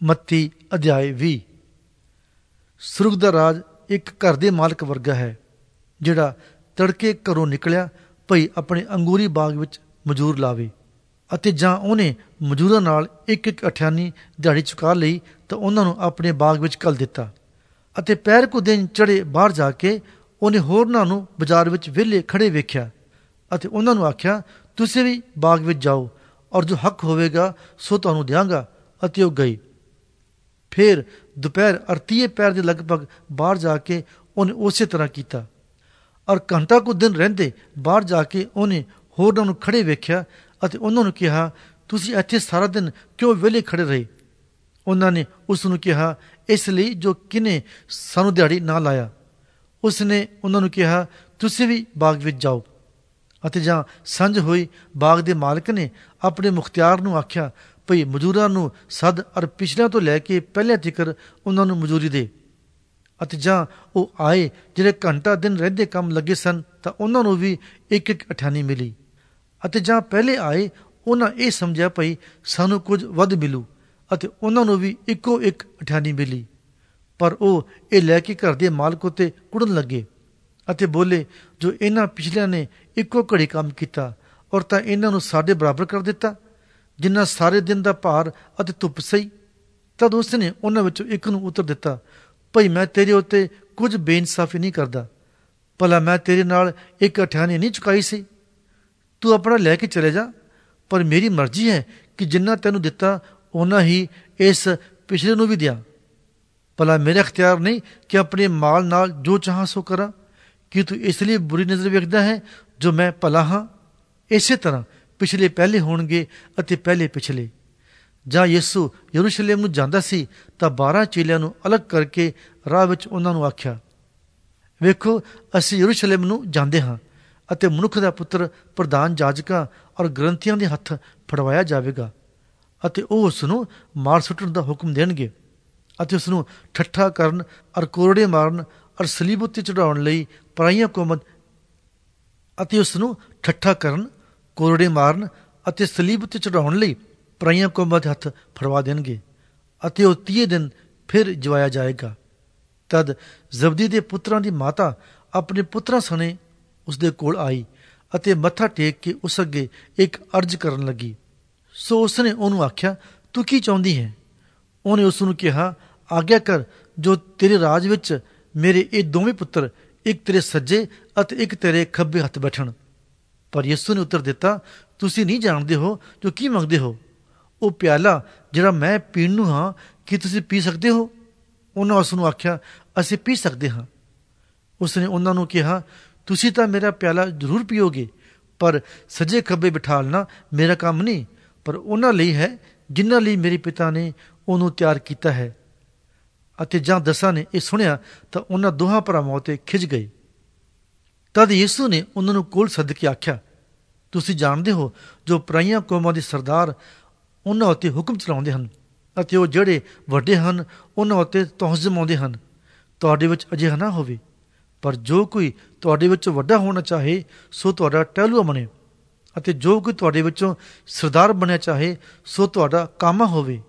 ਮੱਤੀ ਅਧਿਆਏ 20 ਸੁਰਗ ਦਾ ਰਾਜ ਇੱਕ ਘਰ ਦੇ ਮਾਲਕ ਵਰਗਾ ਹੈ, ਜਿਹੜਾ ਤੜਕੇ ਘਰੋਂ ਨਿਕਲਿਆ ਭਈ ਆਪਣੇ ਅੰਗੂਰੀ ਬਾਗ ਵਿੱਚ ਮਜ਼ਦੂਰ ਲਾਵੇ ਅਤੇ ਜਾਂ ਉਹਨੇ ਮਜ਼ਦੂਰਾਂ ਨਾਲ ਇੱਕ ਇੱਕ ਅਠਿਆਨੀ ਦਿਹਾੜੀ ਚੁਕਾ ਲਈ ਤਾਂ ਉਹਨਾਂ ਨੂੰ ਆਪਣੇ ਬਾਗ ਵਿੱਚ ਕੱਲ ਦਿੱਤਾ ਅਤੇ ਪੈਰ ਕੋ ਦਿਨ ਚੜੇ ਬਾਹਰ ਜਾ ਕੇ ਉਹਨੇ ਹੋਰਨਾਂ ਨੂੰ ਬਾਜ਼ਾਰ ਵਿੱਚ ਵਿਹਲੇ ਖੜੇ ਵੇਖਿਆ ਅਤੇ ਉਹਨਾਂ ਨੂੰ ਆਖਿਆ, ਤੁਸੀਂ ਵੀ ਬਾਗ ਵਿੱਚ ਜਾਓ ਔਰ ਜੋ ਹੱਕ ਹੋਵੇਗਾ ਸੋ ਤੁਹਾਨੂੰ ਦਿਆਂਗਾ, ਅਤੇ ਉਹ ਗਈ ਫਿਰ ਦੁਪਹਿਰ ਅਰਤੀਏ ਪੈਰ ਦੇ ਲਗਭਗ ਬਾਹਰ ਜਾ ਕੇ ਉਹਨੇ ਉਸੇ ਤਰ੍ਹਾਂ ਕੀਤਾ। ਔਰ ਘੰਟਾ ਕੁ ਦਿਨ ਰਹਿੰਦੇ ਬਾਹਰ ਜਾ ਕੇ ਉਹਨੇ ਹੋਰਨਾਂ ਨੂੰ ਖੜੇ ਵੇਖਿਆ ਅਤੇ ਉਹਨਾਂ ਨੂੰ ਕਿਹਾ, ਤੁਸੀਂ ਇੱਥੇ ਸਾਰਾ ਦਿਨ ਕਿਉਂ ਵਿਹਲੇ ਖੜੇ ਰਹੇ? ਉਹਨਾਂ ਨੇ ਉਸ ਨੂੰ ਕਿਹਾ, ਇਸ ਲਈ ਜੋ ਕਿਨੇ ਸਾਨੂੰ ਦਿਹਾੜੀ ਨਾ ਲਾਇਆ। ਉਸ ਨੇ ਉਹਨਾਂ ਨੂੰ ਕਿਹਾ, ਤੁਸੀਂ ਵੀ ਬਾਗ ਵਿੱਚ ਜਾਓ। ਅਤੇ ਜਾਂ ਸੰਝ ਹੋਈ ਬਾਗ ਦੇ ਮਾਲਕ ਨੇ ਆਪਣੇ ਮੁਖਤਿਆਰ ਨੂੰ ਆਖਿਆ ਭਈ ਮਜ਼ਦੂਰਾਂ ਨੂੰ ਸਦ ਅਰ ਪਿਛਲਿਆਂ ਤੋਂ ਲੈ ਕੇ ਪਹਿਲਿਆਂ ਜ਼ਿਕਰ ਉਹਨਾਂ ਨੂੰ ਮਜ਼ਦੂਰੀ ਦੇ। ਅਤੇ ਜਾਂ ਉਹ ਆਏ ਜਿਹੜੇ ਘੰਟਾ ਦਿਨ ਰਹਿੰਦੇ ਕੰਮ ਲੱਗੇ ਸਨ ਤਾਂ ਉਹਨਾਂ ਨੂੰ ਵੀ ਇੱਕ ਇੱਕ ਅਠਾਨੀ ਮਿਲੀ। ਅਤੇ ਜਾਂ ਪਹਿਲੇ ਆਏ ਉਹਨਾਂ ਇਹ ਸਮਝਿਆ ਭਈ ਸਾਨੂੰ ਕੁਝ ਵੱਧ ਮਿਲੂ ਅਤੇ ਉਹਨਾਂ ਨੂੰ ਵੀ ਇੱਕੋ ਇੱਕ ਅਠਾਨੀ ਮਿਲੀ। ਪਰ ਉਹ ਇਹ ਲੈ ਕੇ ਘਰ ਦੇ ਮਾਲਕ ਉਤੇ ਕੁੜਨ ਲੱਗੇ ਅਤੇ ਬੋਲੇ, ਜੋ ਇਹਨਾਂ ਪਿਛਲਿਆਂ ਨੇ ਇੱਕੋ ਘੜੀ ਕੰਮ ਕੀਤਾ ਔਰ ਤਾਂ ਇਹਨਾਂ ਨੂੰ ਸਾਡੇ ਬਰਾਬਰ ਕਰ ਦਿੱਤਾ ਜਿੰਨਾ ਸਾਰੇ ਦਿਨ ਦਾ ਭਾਰ ਅਤੇ ਧੁੱਪ ਸਹੀ, ਤਦ ਉਸ ਨੇ ਉਹਨਾਂ ਵਿੱਚੋਂ ਇੱਕ ਨੂੰ ਉਤਰ ਦਿੱਤਾ, ਭਈ ਮੈਂ ਤੇਰੇ ਉੱਤੇ ਕੁਝ ਬੇਇਨਸਾਫੀ ਨਹੀਂ ਕਰਦਾ। ਭਲਾ ਮੈਂ ਤੇਰੇ ਨਾਲ ਇੱਕ ਅਠਾਣੀ ਨਹੀਂ ਚੁਕਾਈ ਸੀ। ਤੂੰ ਆਪਣਾ ਲੈ ਕੇ ਚਲੇ ਜਾ, ਪਰ ਮੇਰੀ ਮਰਜ਼ੀ ਹੈ ਕਿ ਜਿੰਨਾ ਤੈਨੂੰ ਦਿੱਤਾ ਉਹਨਾਂ ਹੀ ਇਸ ਪਿਛਲੇ ਨੂੰ ਵੀ ਦਿਆਂ। ਭਲਾ ਮੇਰਾ ਇਖਤਿਆਰ ਨਹੀਂ ਕਿ ਆਪਣੇ ਮਾਲ ਨਾਲ ਜੋ ਚਾਹਾਂ ਸੋ ਕਰਾਂ, ਕਿ ਤੂੰ ਇਸ ਲਈ ਬੁਰੀ ਨਜ਼ਰ ਵੇਖਦਾ ਹੈ ਜੋ ਮੈਂ ਭਲਾ ਹਾਂ? ਇਸੇ ਤਰ੍ਹਾਂ ਪਿਛਲੇ ਪਹਿਲੇ ਹੋਣਗੇ ਅਤੇ ਪਹਿਲੇ ਪਿਛਲੇ। ਜਾਂ ਯਿਸੂ ਯਰੂਸ਼ਲਮ ਨੂੰ ਜਾਂਦਾ ਸੀ, ਤਾਂ 12 ਚੇਲਿਆਂ ਨੂੰ ਅਲੱਗ ਕਰਕੇ ਰਾਹ ਵਿੱਚ ਉਹਨਾਂ ਨੂੰ ਆਖਿਆ, ਵੇਖੋ, ਅਸੀਂ ਯਰੂਸ਼ਲਮ ਨੂੰ ਜਾਂਦੇ ਹਾਂ ਅਤੇ ਮਨੁੱਖ ਦਾ ਪੁੱਤਰ ਪ੍ਰਧਾਨ ਜਾਜਕਾਂ ਔਰ ਗ੍ਰੰਥੀਆਂ ਦੇ ਹੱਥ ਫੜਵਾਇਆ ਜਾਵੇਗਾ ਅਤੇ ਉਹ ਉਸ ਨੂੰ ਮਾਰ ਸੁੱਟਣ ਦਾ ਹੁਕਮ ਦੇਣਗੇ ਅਤੇ ਉਸ ਨੂੰ ਠੱਠਾ ਕਰਨ ਔਰ ਕੋਰੜੇ ਮਾਰਨ ਔਰ ਸਲੀਬ ਉੱਤੇ ਚੜਾਉਣ ਲਈ ਪਰਾਈਆਂ ਕੋਮਤ ਅਤੇ ਉਸ ਨੂੰ ਠੱਠਾ ਕਰਨ ਕੋਰੜੇ ਮਾਰਨ ਅਤੇ ਸਲੀਬ 'ਤੇ ਚੜਾਉਣ ਲਈ ਪਰਾਈਆਂ ਕੋਮਤ ਦੇ ਹੱਥ ਫੜਵਾ ਦੇਣਗੇ ਅਤੇ ਉਹ 30 ਦਿਨ ਫਿਰ ਜਵਾਇਆ ਜਾਏਗਾ। ਤਦ ਜ਼ਬਦੀ ਦੇ ਪੁੱਤਰਾਂ ਦੀ ਮਾਤਾ ਆਪਣੇ ਪੁੱਤਰਾਂ ਸਣੇ ਉਸ ਦੇ ਕੋਲ ਆਈ ਅਤੇ ਮੱਥਾ ਟੇਕ ਕੇ ਉਸ ਅੱਗੇ ਇੱਕ ਅਰਜ਼ ਕਰਨ ਲੱਗੀ। ਸੋ ਉਸ ਨੇ ਉਹਨੂੰ ਆਖਿਆ, ਤੂੰ ਕੀ ਚਾਹੁੰਦੀ ਹੈ? ਉਹਨੇ ਉਸ ਨੂੰ ਕਿਹਾ, ਆਗਿਆ ਕਰ, ਜੋ ਤੇਰੇ ਰਾਜ ਵਿੱਚ ਮੇਰੇ ਇਹ ਦੋਵੇਂ ਪੁੱਤਰ ਇੱਕ ਤੇਰੇ ਸੱਜੇ ਅਤੇ ਇੱਕ ਤੇਰੇ ਖੱਬੇ ਹੱਥ ਬੈਠਣ। ਪਰ ਯਿਸੂ ਨੇ ਉੱਤਰ ਦਿੱਤਾ, ਤੁਸੀਂ ਨਹੀਂ ਜਾਣਦੇ ਹੋ ਜੋ ਕੀ ਮੰਗਦੇ ਹੋ? ਉਹ ਪਿਆਲਾ, ਜਿਹੜਾ ਮੈਂ ਪੀਣ ਨੂੰ ਹਾਂ, ਕੀ ਤੁਸੀਂ ਪੀ ਸਕਦੇ ਹੋ? ਉਹਨਾਂ ਉਸ ਨੂੰ ਆਖਿਆ, ਅਸੀਂ ਪੀ ਸਕਦੇ ਹਾਂ। ਉਸ ਨੇ ਉਹਨਾਂ ਨੂੰ ਕਿਹਾ, ਤੁਸੀਂ ਤਾਂ ਮੇਰਾ ਪਿਆਲਾ ਜ਼ਰੂਰ ਪੀਓਗੇ, ਪਰ ਸੱਜੇ ਖੱਬੇ ਬਿਠਾਲਣਾ ਮੇਰਾ ਕੰਮ ਨਹੀਂ, ਪਰ ਉਹਨਾਂ ਲਈ ਹੈ, ਜਿਨ੍ਹਾਂ ਲਈ ਮੇਰੇ ਪਿਤਾ ਨੇ ਉਹਨੂੰ ਤਿਆਰ ਕੀਤਾ ਹੈ। ਅਤੇ ਜਾਂ ਦਸਾਂ ਨੇ ਇਹ ਸੁਣਿਆ, ਤਾਂ ਉਹਨਾਂ ਦੋਹਾਂ ਭਰਾਵਾਂ ਉਤੇ ਖਿੱਚ ਗਏ। ਤਦ ਯਿਸੂ ਨੇ ਉਹਨਾਂ ਨੂੰ ਕੋਲ ਸੱਦ ਕੇ ਆਖਿਆ ਤੁਸੀਂ ਜਾਣਦੇ ਹੋ, ਜੋ ਪਰਾਈਆਂ ਕੌਮਾਂ ਦੇ ਸਰਦਾਰ ਉਹਨਾਂ ਉੱਤੇ ਹੁਕਮ ਚਲਾਉਂਦੇ ਹਨ ਅਤੇ ਉਹ ਜਿਹੜੇ ਵੱਡੇ ਹਨ, ਉਹਨਾਂ ਉੱਤੇ ਤੌਹਜ਼ ਜਮਾਉਂਦੇ ਹਨ। ਤੁਹਾਡੇ ਵਿੱਚ ਅਜਿਹਾ ਨਾ ਹੋਵੇ, ਪਰ ਜੋ ਕੋਈ ਤੁਹਾਡੇ ਵਿੱਚੋਂ ਵੱਡਾ ਹੋਣਾ ਚਾਹੇ, ਸੋ ਤੁਹਾਡਾ ਟਹਿਲੂਆ ਬਣੇ ਅਤੇ ਜੋ ਕੋਈ ਤੁਹਾਡੇ ਵਿੱਚੋਂ ਸਰਦਾਰ ਬਣਿਆ ਚਾਹੇ, ਸੋ ਤੁਹਾਡਾ ਕਾਮਾ ਹੋਵੇ।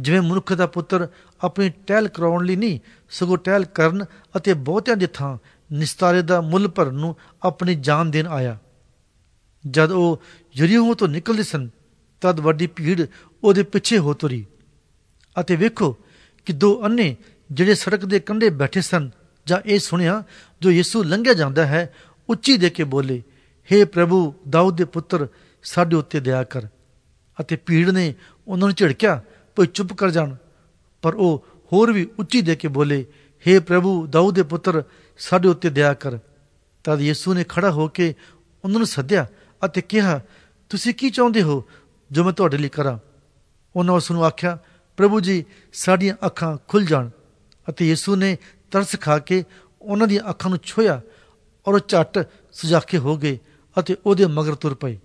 ਜਿਵੇਂ ਮਨੁੱਖ ਦਾ ਪੁੱਤਰ ਆਪਣੀ ਟਹਿਲ ਕਰਾਉਣ ਲਈ ਨਹੀਂ, ਸਗੋਂ ਟਹਿਲ ਕਰਨ ਅਤੇ ਬਹੁਤਿਆਂ ਦੀ ਥਾਂ ਨਿਸਤਾਰੇ ਦਾ ਮੁੱਲ ਭਰਨ ਨੂੰ ਆਪਣੀ ਜਾਨ ਦੇਣ ਆਇਆ। ਜਦ ਉਹ ਯਰੀਹੋ ਤੋਂ ਨਿਕਲਦੇ ਸਨ, ਤਦ ਵੱਡੀ ਭੀੜ ਉਹਦੇ ਪਿੱਛੇ ਹੋ ਤੁਰੀ। ਅਤੇ ਵੇਖੋ ਕਿ ਦੋ ਅੰਨੇ ਜਿਹੜੇ ਸੜਕ ਦੇ ਕੰਢੇ ਬੈਠੇ ਸਨ, ਜਾਂ ਇਹ ਸੁਣਿਆ ਜੋ ਯਿਸੂ ਲੰਘਿਆ ਜਾਂਦਾ ਹੈ, ਉੱਚੀ ਦੇ ਕੇ ਬੋਲੇ हे ਪ੍ਰਭੂ, ਦਾਊਦ ਦੇ ਪੁੱਤਰ, ਸਾਡੇ ਉੱਤੇ ਦਇਆ ਕਰ। ਅਤੇ ਭੀੜ ਨੇ ਉਹਨਾਂ ਨੂੰ ਝਿੜਕਿਆ, ਭਈ ਚੁੱਪ ਕਰ ਜਾਣ। ਪਰ ਉਹ ਹੋਰ ਵੀ ਉੱਚੀ ਦੇ ਕੇ ਬੋਲੇ हे ਪ੍ਰਭੂ, ਦਾਊਦ ਦੇ ਪੁੱਤਰ, ਸਾਡੇ ਉੱਤੇ ਦਇਆ ਕਰ। ਤਦ ਯਿਸੂ ਨੇ ਖੜਾ ਹੋ ਕੇ ਉਹਨਾਂ ਨੂੰ ਸੱਦਿਆ ਅਤੇ ਕਿਹਾ ਤੁਸੀਂ ਕੀ ਚਾਹੁੰਦੇ ਹੋ ਜੋ ਮੈਂ ਤੁਹਾਡੇ ਲਈ ਕਰਾਂ? ਉਹਨਾਂ ਉਸ ਨੂੰ ਆਖਿਆ, ਪ੍ਰਭੂ ਜੀ, ਸਾਡੀਆਂ ਅੱਖਾਂ ਖੁੱਲ ਜਾਣ। ਅਤੇ ਯਿਸੂ ਨੇ ਤਰਸ ਖਾ ਕੇ ਉਹਨਾਂ ਦੀਆਂ ਅੱਖਾਂ ਨੂੰ ਛੋਇਆ ਔਰ ਉਹ ਝੱਟ ਸੁਜਾਖੇ ਹੋ ਗਏ ਅਤੇ ਉਹਦੇ ਮਗਰ ਤੁਰ ਪਏ।